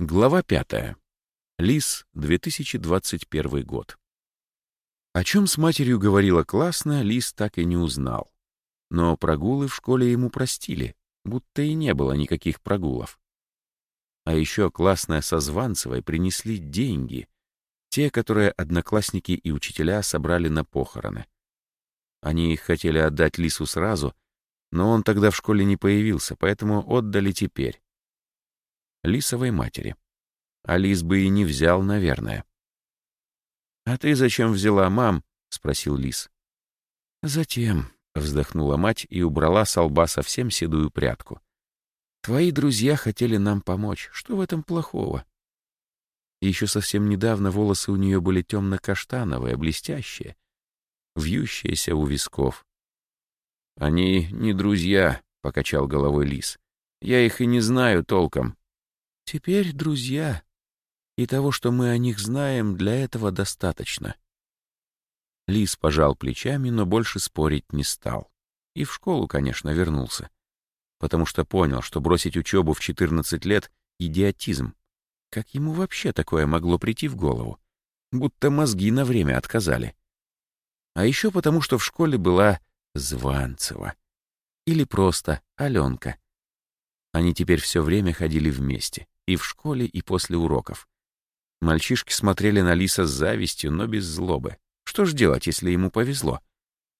Глава пятая. Лис, 2021 год. О чем с матерью говорила классно, Лис так и не узнал. Но прогулы в школе ему простили, будто и не было никаких прогулов. А еще классная со Званцевой принесли деньги, те, которые одноклассники и учителя собрали на похороны. Они их хотели отдать Лису сразу, но он тогда в школе не появился, поэтому отдали теперь. Лисовой матери. А Лис бы и не взял, наверное. «А ты зачем взяла, мам?» — спросил Лис. «Затем», — вздохнула мать и убрала с лба совсем седую прядку. «Твои друзья хотели нам помочь. Что в этом плохого?» Еще совсем недавно волосы у нее были темно-каштановые, блестящие, вьющиеся у висков. «Они не друзья», — покачал головой Лис. «Я их и не знаю толком». «Теперь друзья. И того, что мы о них знаем, для этого достаточно». Лис пожал плечами, но больше спорить не стал. И в школу, конечно, вернулся. Потому что понял, что бросить учебу в 14 лет — идиотизм. Как ему вообще такое могло прийти в голову? Будто мозги на время отказали. А еще потому, что в школе была Званцева. Или просто Аленка. Они теперь все время ходили вместе, и в школе, и после уроков. Мальчишки смотрели на Лиса с завистью, но без злобы. Что ж делать, если ему повезло?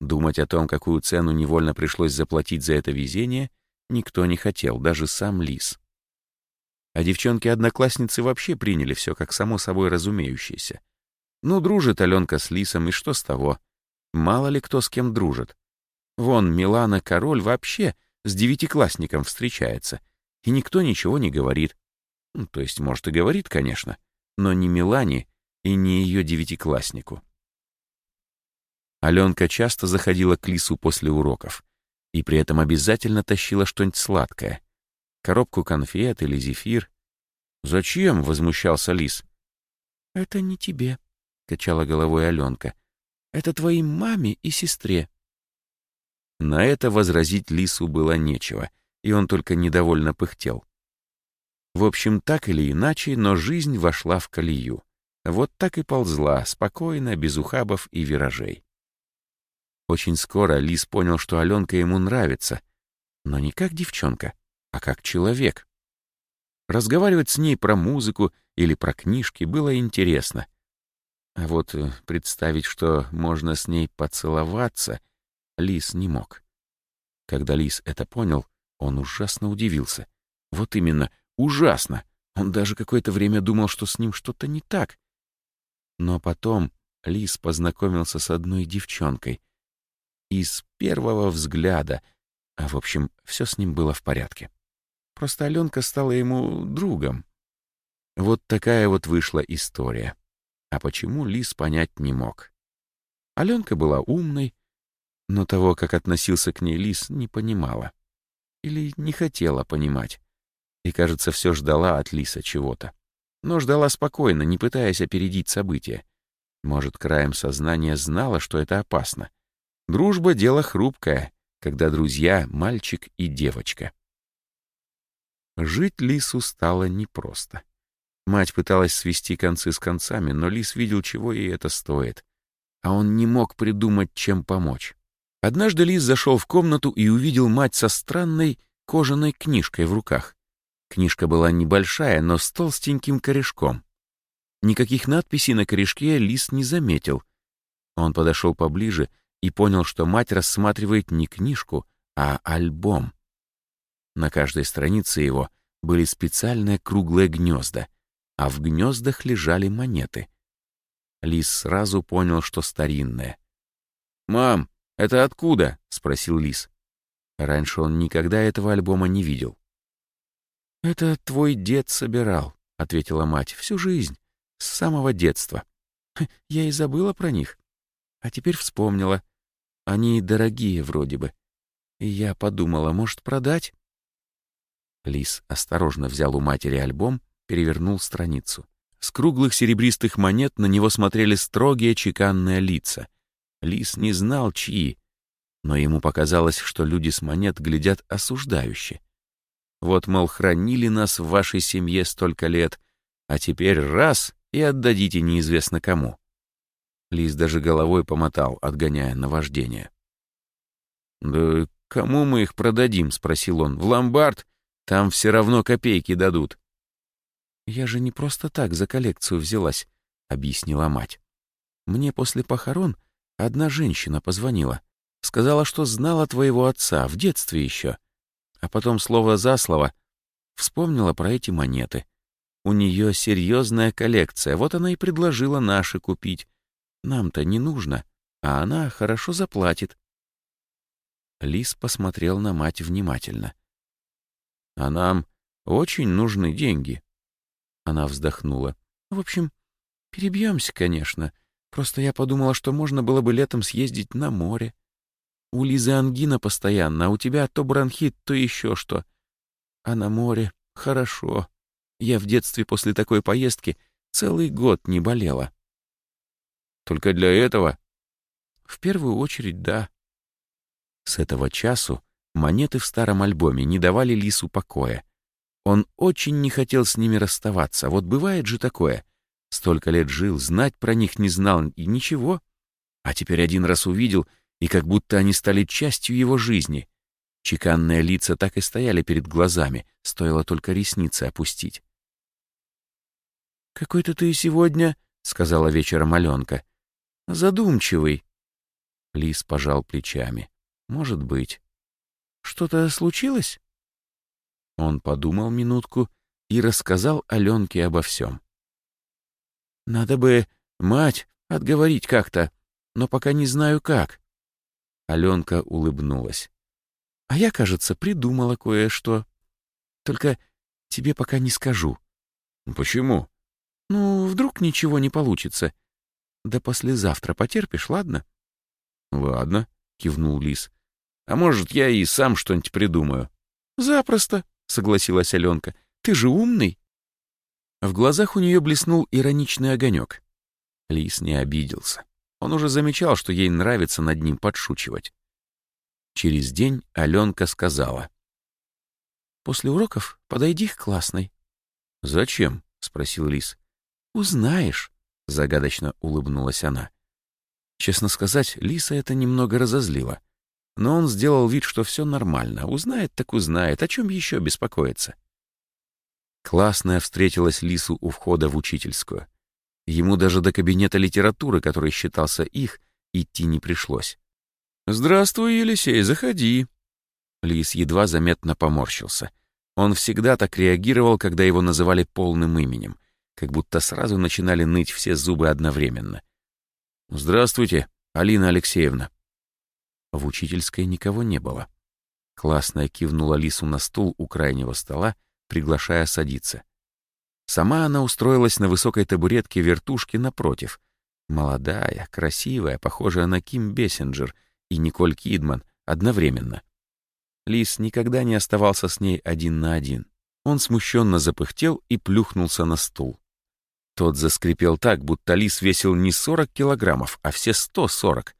Думать о том, какую цену невольно пришлось заплатить за это везение, никто не хотел, даже сам Лис. А девчонки-одноклассницы вообще приняли все как само собой разумеющееся. Ну, дружит Аленка с Лисом, и что с того? Мало ли кто с кем дружит. Вон, Милана Король вообще с девятиклассником встречается, и никто ничего не говорит. Ну, то есть, может, и говорит, конечно, но не Милане и не ее девятикласснику. Аленка часто заходила к Лису после уроков и при этом обязательно тащила что-нибудь сладкое. Коробку конфет или зефир. «Зачем?» — возмущался Лис. «Это не тебе», — качала головой Аленка. Это твоей маме и сестре». На это возразить Лису было нечего, и он только недовольно пыхтел. В общем, так или иначе, но жизнь вошла в колею. Вот так и ползла, спокойно, без ухабов и виражей. Очень скоро Лис понял, что Аленка ему нравится, но не как девчонка, а как человек. Разговаривать с ней про музыку или про книжки было интересно, а вот э, представить, что можно с ней поцеловаться, Лис не мог. Когда Лис это понял, он ужасно удивился. Вот именно, ужасно. Он даже какое-то время думал, что с ним что-то не так. Но потом Лис познакомился с одной девчонкой. И с первого взгляда, а в общем, все с ним было в порядке. Просто Аленка стала ему другом. Вот такая вот вышла история а почему Лис понять не мог. Аленка была умной, но того, как относился к ней Лис, не понимала. Или не хотела понимать. И, кажется, все ждала от Лиса чего-то. Но ждала спокойно, не пытаясь опередить события. Может, краем сознания знала, что это опасно. Дружба — дело хрупкое, когда друзья — мальчик и девочка. Жить Лису стало непросто. Мать пыталась свести концы с концами, но Лис видел, чего ей это стоит. А он не мог придумать, чем помочь. Однажды Лис зашел в комнату и увидел мать со странной кожаной книжкой в руках. Книжка была небольшая, но с толстеньким корешком. Никаких надписей на корешке Лис не заметил. Он подошел поближе и понял, что мать рассматривает не книжку, а альбом. На каждой странице его были специальные круглые гнезда, а в гнездах лежали монеты. Лис сразу понял, что старинные. «Мам, это откуда?» — спросил Лис. Раньше он никогда этого альбома не видел. «Это твой дед собирал», — ответила мать, — «всю жизнь, с самого детства. Я и забыла про них. А теперь вспомнила. Они дорогие вроде бы. И я подумала, может, продать?» Лис осторожно взял у матери альбом перевернул страницу. С круглых серебристых монет на него смотрели строгие чеканные лица. Лис не знал, чьи, но ему показалось, что люди с монет глядят осуждающе. Вот, мол, хранили нас в вашей семье столько лет, А теперь раз — и отдадите неизвестно кому. Лис даже головой помотал, отгоняя наваждение. «Да кому мы их продадим?» — спросил он. «В ломбард? Там все равно копейки дадут». «Я же не просто так за коллекцию взялась», — объяснила мать. «Мне после похорон одна женщина позвонила. Сказала, что знала твоего отца в детстве еще. А потом слово за слово вспомнила про эти монеты. У нее серьезная коллекция, вот она и предложила наши купить. Нам-то не нужно, а она хорошо заплатит. Лис посмотрел на мать внимательно. «А нам очень нужны деньги». Она вздохнула. «В общем, перебьемся, конечно. Просто я подумала, что можно было бы летом съездить на море. У Лизы ангина постоянно, а у тебя то бронхит, то еще что. А на море хорошо. Я в детстве после такой поездки целый год не болела. Только для этого? В первую очередь, да. С этого часу монеты в старом альбоме не давали Лису покоя. Он очень не хотел с ними расставаться. Вот бывает же такое. Столько лет жил, знать про них не знал и ничего. А теперь один раз увидел, и как будто они стали частью его жизни. Чеканные лица так и стояли перед глазами, стоило только ресницы опустить. «Какой-то ты сегодня», — сказала вечером Аленка, — «задумчивый». Лис пожал плечами. «Может быть». «Что-то случилось?» Он подумал минутку и рассказал Аленке обо всем. «Надо бы, мать, отговорить как-то, но пока не знаю как». Аленка улыбнулась. А я, кажется, придумала кое-что. Только тебе пока не скажу. Почему? Ну, вдруг ничего не получится. Да послезавтра потерпишь, ладно? Ладно, кивнул Лис. А может, я и сам что-нибудь придумаю. Запросто, согласилась Аленка. Ты же умный. В глазах у нее блеснул ироничный огонек. Лис не обиделся. Он уже замечал, что ей нравится над ним подшучивать. Через день Аленка сказала. «После уроков подойди к классной». «Зачем?» — спросил Лис. «Узнаешь», — загадочно улыбнулась она. Честно сказать, Лиса это немного разозлило. Но он сделал вид, что все нормально. Узнает так узнает, о чем еще беспокоиться. Классная встретилась Лису у входа в учительскую. Ему даже до кабинета литературы, который считался их, идти не пришлось. «Здравствуй, Елисей, заходи». Лис едва заметно поморщился. Он всегда так реагировал, когда его называли полным именем, как будто сразу начинали ныть все зубы одновременно. «Здравствуйте, Алина Алексеевна». В учительской никого не было. Классная кивнула Лису на стул у крайнего стола, приглашая садиться. Сама она устроилась на высокой табуретке вертушки напротив. Молодая, красивая, похожая на Ким Бессенджер — и Николь Кидман одновременно. Лис никогда не оставался с ней один на один. Он смущенно запыхтел и плюхнулся на стул. Тот заскрипел так, будто лис весил не 40 килограммов, а все 140.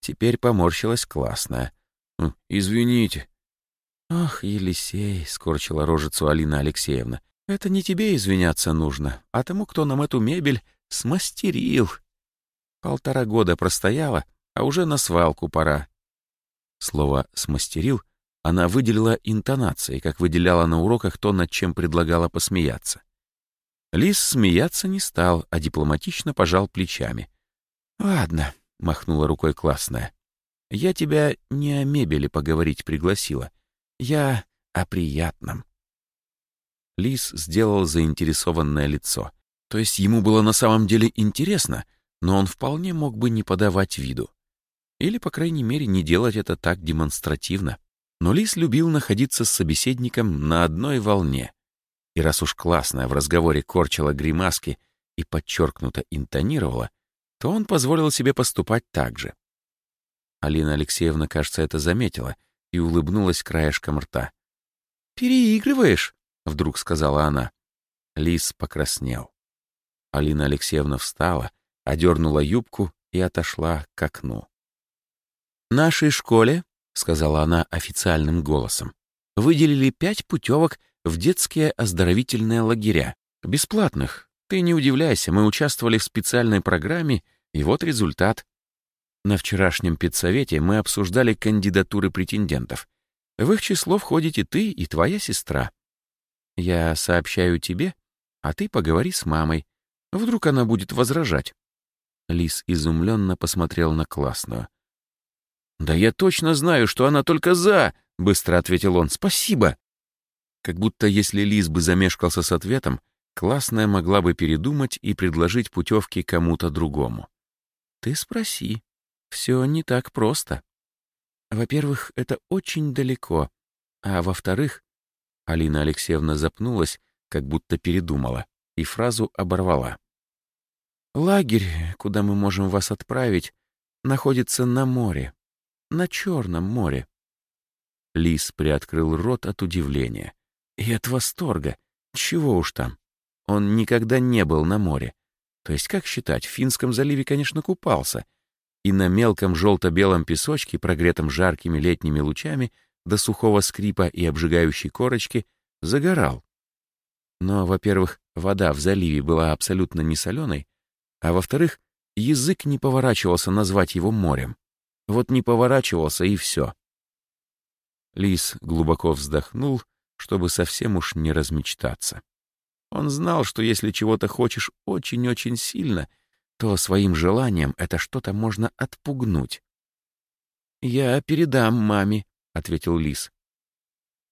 Теперь поморщилась классная. «Извините». «Ах, Елисей», — скорчила рожицу Алина Алексеевна, «это не тебе извиняться нужно, а тому, кто нам эту мебель смастерил. Полтора года простояла, а уже на свалку пора. Слово «смастерил» она выделила интонацией, как выделяла на уроках то, над чем предлагала посмеяться. Лис смеяться не стал, а дипломатично пожал плечами. «Ладно», — махнула рукой классная, — «я тебя не о мебели поговорить пригласила. Я о приятном». Лис сделал заинтересованное лицо. То есть ему было на самом деле интересно, но он вполне мог бы не подавать виду. Или, по крайней мере, не делать это так демонстративно. Но Лис любил находиться с собеседником на одной волне. И раз уж классная в разговоре корчила гримаски и подчеркнуто интонировала, то он позволил себе поступать так же. Алина Алексеевна, кажется, это заметила и улыбнулась краешком рта. «Переигрываешь?» — вдруг сказала она. Лис покраснел. Алина Алексеевна встала, одернула юбку и отошла к окну. «Нашей школе», — сказала она официальным голосом, выделили пять путевок в детские оздоровительные лагеря. Бесплатных. Ты не удивляйся, мы участвовали в специальной программе, и вот результат. На вчерашнем педсовете мы обсуждали кандидатуры претендентов. В их число входите ты и твоя сестра. Я сообщаю тебе, а ты поговори с мамой. Вдруг она будет возражать. Лис изумленно посмотрел на классную. «Да я точно знаю, что она только за!» — быстро ответил он. «Спасибо!» Как будто если Лис бы замешкался с ответом, классная могла бы передумать и предложить путевки кому-то другому. «Ты спроси. Все не так просто. Во-первых, это очень далеко. А во-вторых...» Алина Алексеевна запнулась, как будто передумала, и фразу оборвала. «Лагерь, куда мы можем вас отправить, находится на море, на Черном море». Лис приоткрыл рот от удивления и от восторга. Чего уж там. Он никогда не был на море. То есть, как считать, в Финском заливе, конечно, купался. И на мелком желто-белом песочке, прогретом жаркими летними лучами, до сухого скрипа и обжигающей корочки, загорал. Но, во-первых, вода в заливе была абсолютно не соленой, а во-вторых, язык не поворачивался назвать его морем. Вот не поворачивался, и все. Лис глубоко вздохнул, чтобы совсем уж не размечтаться. Он знал, что если чего-то хочешь очень-очень сильно, то своим желанием это что-то можно отпугнуть. «Я передам маме», — ответил Лис.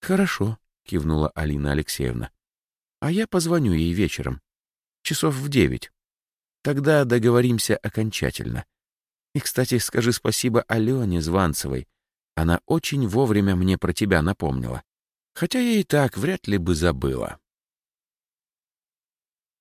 «Хорошо», — кивнула Алина Алексеевна. «А я позвоню ей вечером, часов в девять. Тогда договоримся окончательно. И, кстати, скажи спасибо Алене Званцевой. Она очень вовремя мне про тебя напомнила. Хотя я и так вряд ли бы забыла».